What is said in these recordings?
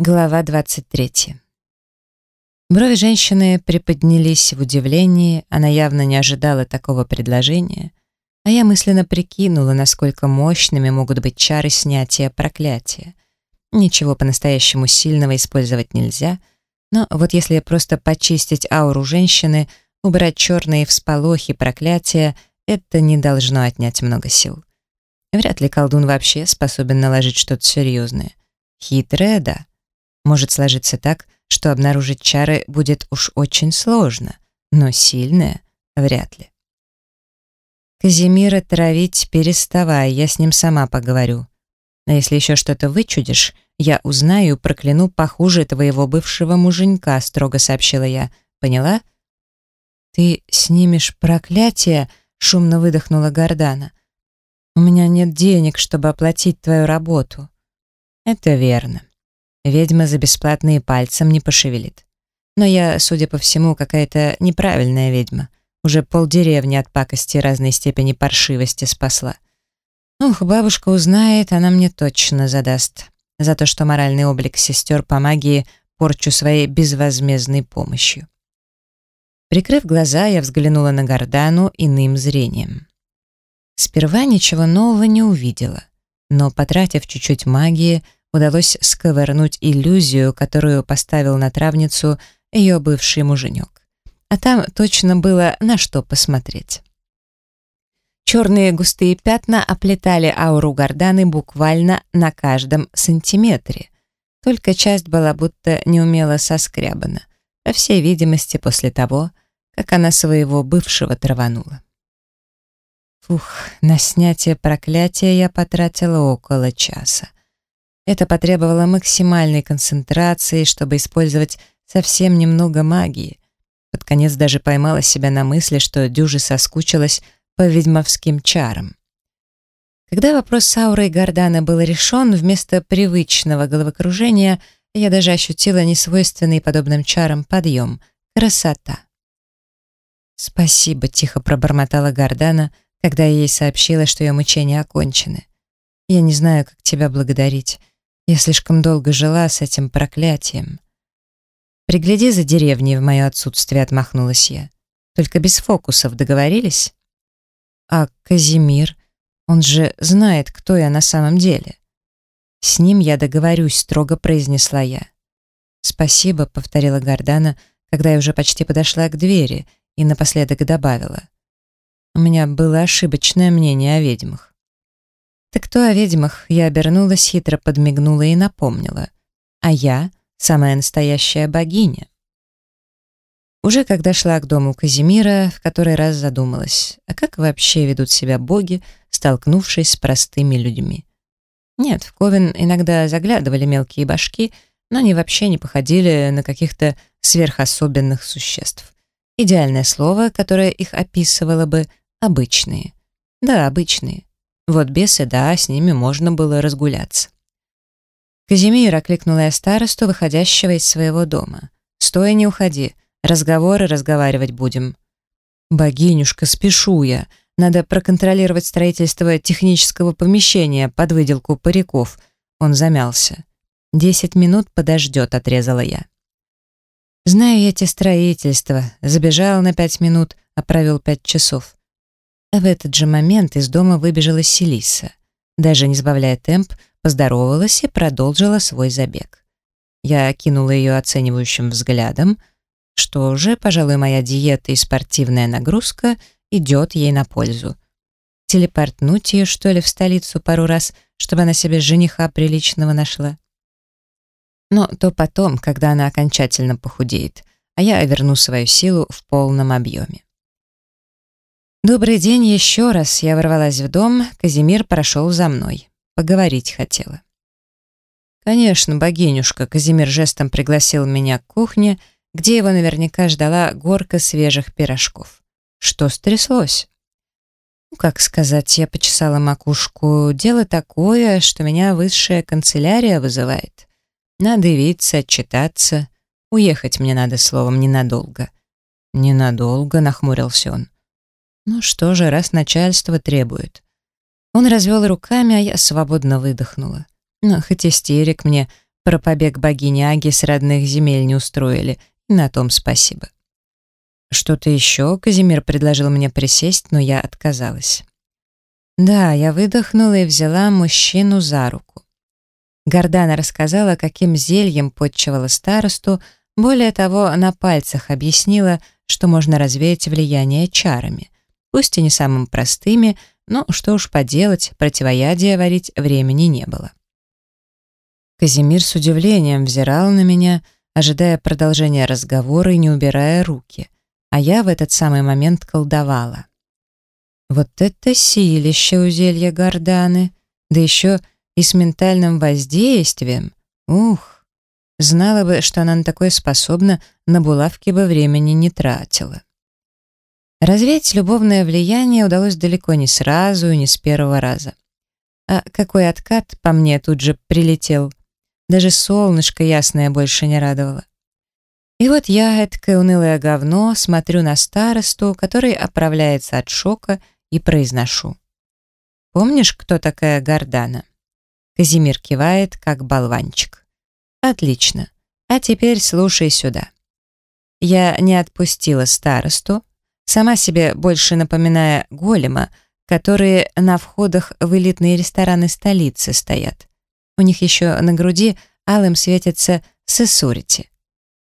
Глава 23. Брови женщины приподнялись в удивлении, она явно не ожидала такого предложения, а я мысленно прикинула, насколько мощными могут быть чары снятия проклятия. Ничего по-настоящему сильного использовать нельзя, но вот если просто почистить ауру женщины, убрать черные всполохи проклятия, это не должно отнять много сил. Вряд ли колдун вообще способен наложить что-то серьезное. Хитрая, да может сложиться так, что обнаружить чары будет уж очень сложно, но сильное — вряд ли. Казимира травить переставай, я с ним сама поговорю. А если еще что-то вычудишь, я узнаю и прокляну похуже твоего бывшего муженька, строго сообщила я. Поняла? Ты снимешь проклятие, шумно выдохнула Гордана. У меня нет денег, чтобы оплатить твою работу. Это верно. Ведьма за бесплатные пальцем не пошевелит. Но я, судя по всему, какая-то неправильная ведьма. Уже полдеревни от пакости разной степени паршивости спасла. Ух, бабушка узнает, она мне точно задаст. За то, что моральный облик сестер по магии порчу своей безвозмездной помощью. Прикрыв глаза, я взглянула на Гордану иным зрением. Сперва ничего нового не увидела, но, потратив чуть-чуть магии, удалось сковырнуть иллюзию, которую поставил на травницу ее бывший муженек. А там точно было на что посмотреть. Черные густые пятна оплетали ауру Горданы буквально на каждом сантиметре. Только часть была будто неумело соскрябана, по всей видимости, после того, как она своего бывшего траванула. Фух, на снятие проклятия я потратила около часа. Это потребовало максимальной концентрации, чтобы использовать совсем немного магии. Под конец даже поймала себя на мысли, что дюжи соскучилась по ведьмовским чарам. Когда вопрос с аурой Гордана был решен, вместо привычного головокружения я даже ощутила несвойственный подобным чарам подъем. Красота. «Спасибо», — тихо пробормотала Гордана, когда я ей сообщила, что ее мучения окончены. «Я не знаю, как тебя благодарить. Я слишком долго жила с этим проклятием. Пригляди за деревней в мое отсутствие, отмахнулась я. Только без фокусов договорились? А Казимир, он же знает, кто я на самом деле. С ним я договорюсь, строго произнесла я. Спасибо, повторила Гордана, когда я уже почти подошла к двери и напоследок добавила. У меня было ошибочное мнение о ведьмах. «Так кто о ведьмах?» Я обернулась, хитро подмигнула и напомнила. «А я — самая настоящая богиня». Уже когда шла к дому Казимира, в который раз задумалась, а как вообще ведут себя боги, столкнувшись с простыми людьми? Нет, в Ковен иногда заглядывали мелкие башки, но они вообще не походили на каких-то сверхособенных существ. Идеальное слово, которое их описывало бы — обычные. Да, обычные. Вот бесы, да, с ними можно было разгуляться. Казимир окликнула я старосту, выходящего из своего дома. «Стой, не уходи. Разговоры разговаривать будем». «Богинюшка, спешу я. Надо проконтролировать строительство технического помещения под выделку париков». Он замялся. «Десять минут подождет», — отрезала я. «Знаю я эти строительства. Забежал на пять минут, а провел пять часов. В этот же момент из дома выбежала Селиса. Даже не сбавляя темп, поздоровалась и продолжила свой забег. Я окинула ее оценивающим взглядом. Что же, пожалуй, моя диета и спортивная нагрузка идет ей на пользу. Телепортнуть ее, что ли, в столицу пару раз, чтобы она себе жениха приличного нашла? Но то потом, когда она окончательно похудеет, а я верну свою силу в полном объеме. «Добрый день еще раз!» Я ворвалась в дом, Казимир прошел за мной. Поговорить хотела. Конечно, богинюшка, Казимир жестом пригласил меня к кухне, где его наверняка ждала горка свежих пирожков. Что стряслось? Ну, как сказать, я почесала макушку. Дело такое, что меня высшая канцелярия вызывает. Надо явиться, отчитаться. Уехать мне надо, словом, ненадолго. Ненадолго, нахмурился он. Ну что же, раз начальство требует. Он развел руками, а я свободно выдохнула. Но хоть истерик мне Про побег богини Аги с родных земель не устроили, на том спасибо. Что-то еще Казимир предложил мне присесть, но я отказалась. Да, я выдохнула и взяла мужчину за руку. Гордана рассказала, каким зельем подчевала старосту, более того, на пальцах объяснила, что можно развеять влияние чарами, пусть и не самым простыми, но что уж поделать, противоядия варить времени не было. Казимир с удивлением взирал на меня, ожидая продолжения разговора и не убирая руки, а я в этот самый момент колдовала. Вот это силище у зелья Горданы, да еще и с ментальным воздействием. Ух, знала бы, что она на такое способна, на булавки бы времени не тратила. Развеять любовное влияние удалось далеко не сразу и не с первого раза. А какой откат по мне тут же прилетел. Даже солнышко ясное больше не радовало. И вот я, эткое унылое говно, смотрю на старосту, который оправляется от шока, и произношу. «Помнишь, кто такая Гордана?» Казимир кивает, как болванчик. «Отлично. А теперь слушай сюда». Я не отпустила старосту, сама себе больше напоминая голема, которые на входах в элитные рестораны столицы стоят. У них еще на груди алым светится «Сесурити».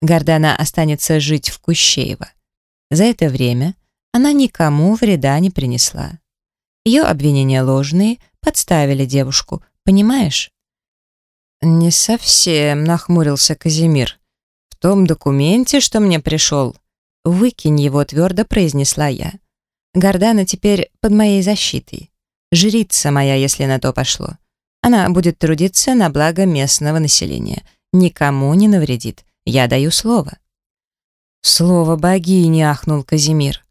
Гордана останется жить в Кущеево. За это время она никому вреда не принесла. Ее обвинения ложные, подставили девушку, понимаешь? «Не совсем», — нахмурился Казимир. «В том документе, что мне пришел, «Выкинь его», — твердо произнесла я. «Гордана теперь под моей защитой. Жрица моя, если на то пошло. Она будет трудиться на благо местного населения. Никому не навредит. Я даю слово». «Слово богини», — ахнул Казимир.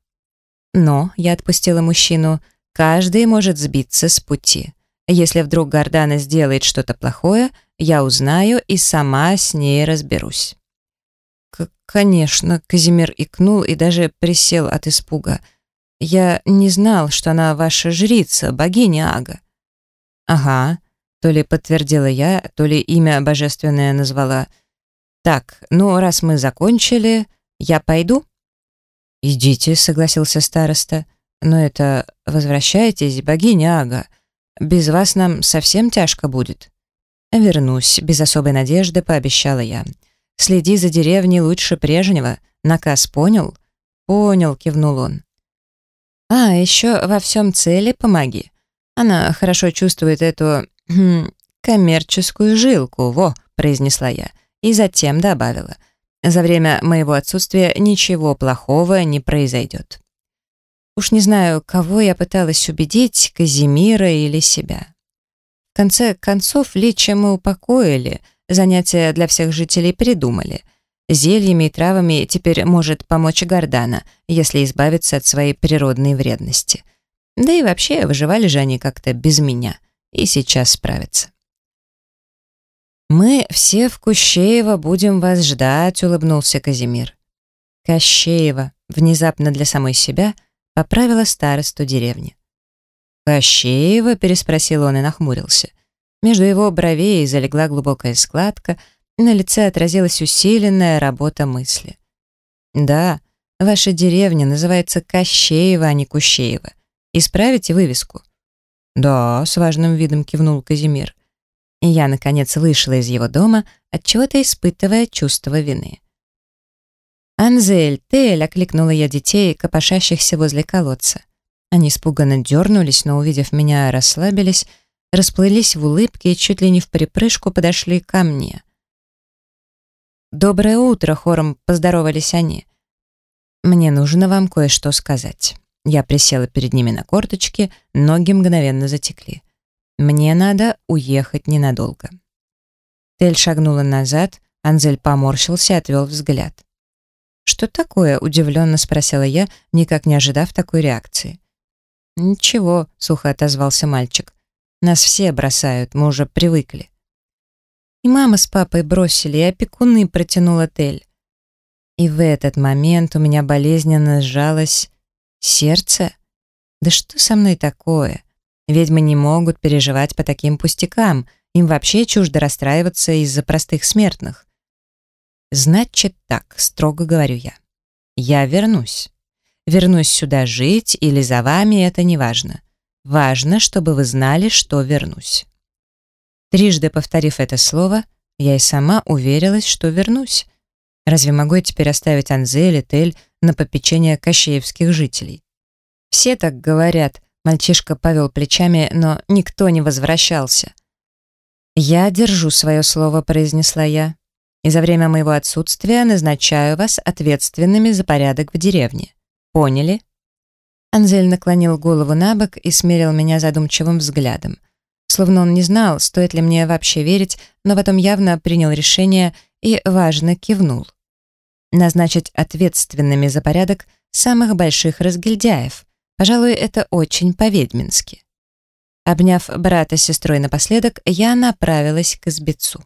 «Но», — я отпустила мужчину, — «каждый может сбиться с пути. Если вдруг Гордана сделает что-то плохое, я узнаю и сама с ней разберусь». «Конечно», — Казимир икнул и даже присел от испуга. «Я не знал, что она ваша жрица, богиня Ага». «Ага», — то ли подтвердила я, то ли имя божественное назвала. «Так, ну, раз мы закончили, я пойду?» «Идите», — согласился староста. «Но это возвращайтесь, богиня Ага. Без вас нам совсем тяжко будет». «Вернусь», — без особой надежды пообещала я. Следи за деревней лучше прежнего. Наказ понял?» «Понял», — кивнул он. «А, еще во всем цели помоги. Она хорошо чувствует эту... Хм, коммерческую жилку, во», — произнесла я. И затем добавила. «За время моего отсутствия ничего плохого не произойдет». Уж не знаю, кого я пыталась убедить, Казимира или себя. В конце концов, Лича мы упокоили — Занятия для всех жителей придумали. Зельями и травами теперь может помочь Гордана, если избавиться от своей природной вредности. Да и вообще, выживали же они как-то без меня. И сейчас справятся. «Мы все в Кущеево будем вас ждать», — улыбнулся Казимир. Кощеева, внезапно для самой себя, поправила старосту деревни. «Кощеева?» — переспросил он и нахмурился. Между его бровей залегла глубокая складка, на лице отразилась усиленная работа мысли. «Да, ваша деревня называется Кощеева, а не Кущеева. Исправите вывеску?» «Да», — с важным видом кивнул Казимир. И я, наконец, вышла из его дома, отчего-то испытывая чувство вины. «Анзель, Тель!» — окликнула я детей, копошащихся возле колодца. Они испуганно дернулись, но, увидев меня, расслабились расплылись в улыбке и чуть ли не в припрыжку подошли ко мне. «Доброе утро!» — хором поздоровались они. «Мне нужно вам кое-что сказать». Я присела перед ними на корточки, ноги мгновенно затекли. «Мне надо уехать ненадолго». Тель шагнула назад, Анзель поморщился и отвел взгляд. «Что такое?» — удивленно спросила я, никак не ожидав такой реакции. «Ничего», — сухо отозвался мальчик. Нас все бросают, мы уже привыкли. И мама с папой бросили, и опекуны протянул отель. И в этот момент у меня болезненно сжалось сердце. Да что со мной такое? Ведьмы не могут переживать по таким пустякам, Им вообще чуждо расстраиваться из-за простых смертных. «Значит так», — строго говорю я. «Я вернусь. Вернусь сюда жить или за вами, это не важно. Важно, чтобы вы знали, что вернусь». Трижды повторив это слово, я и сама уверилась, что вернусь. Разве могу я теперь оставить Анзе или Тель на попечение кощеевских жителей? Все так говорят, мальчишка повел плечами, но никто не возвращался. «Я держу свое слово», — произнесла я и за время моего отсутствия назначаю вас ответственными за порядок в деревне. Поняли?» Анзель наклонил голову на бок и смерил меня задумчивым взглядом. Словно он не знал, стоит ли мне вообще верить, но потом явно принял решение и важно кивнул. Назначить ответственными за порядок самых больших разгильдяев. Пожалуй, это очень по-ведьмински. Обняв брата с сестрой напоследок, я направилась к избецу.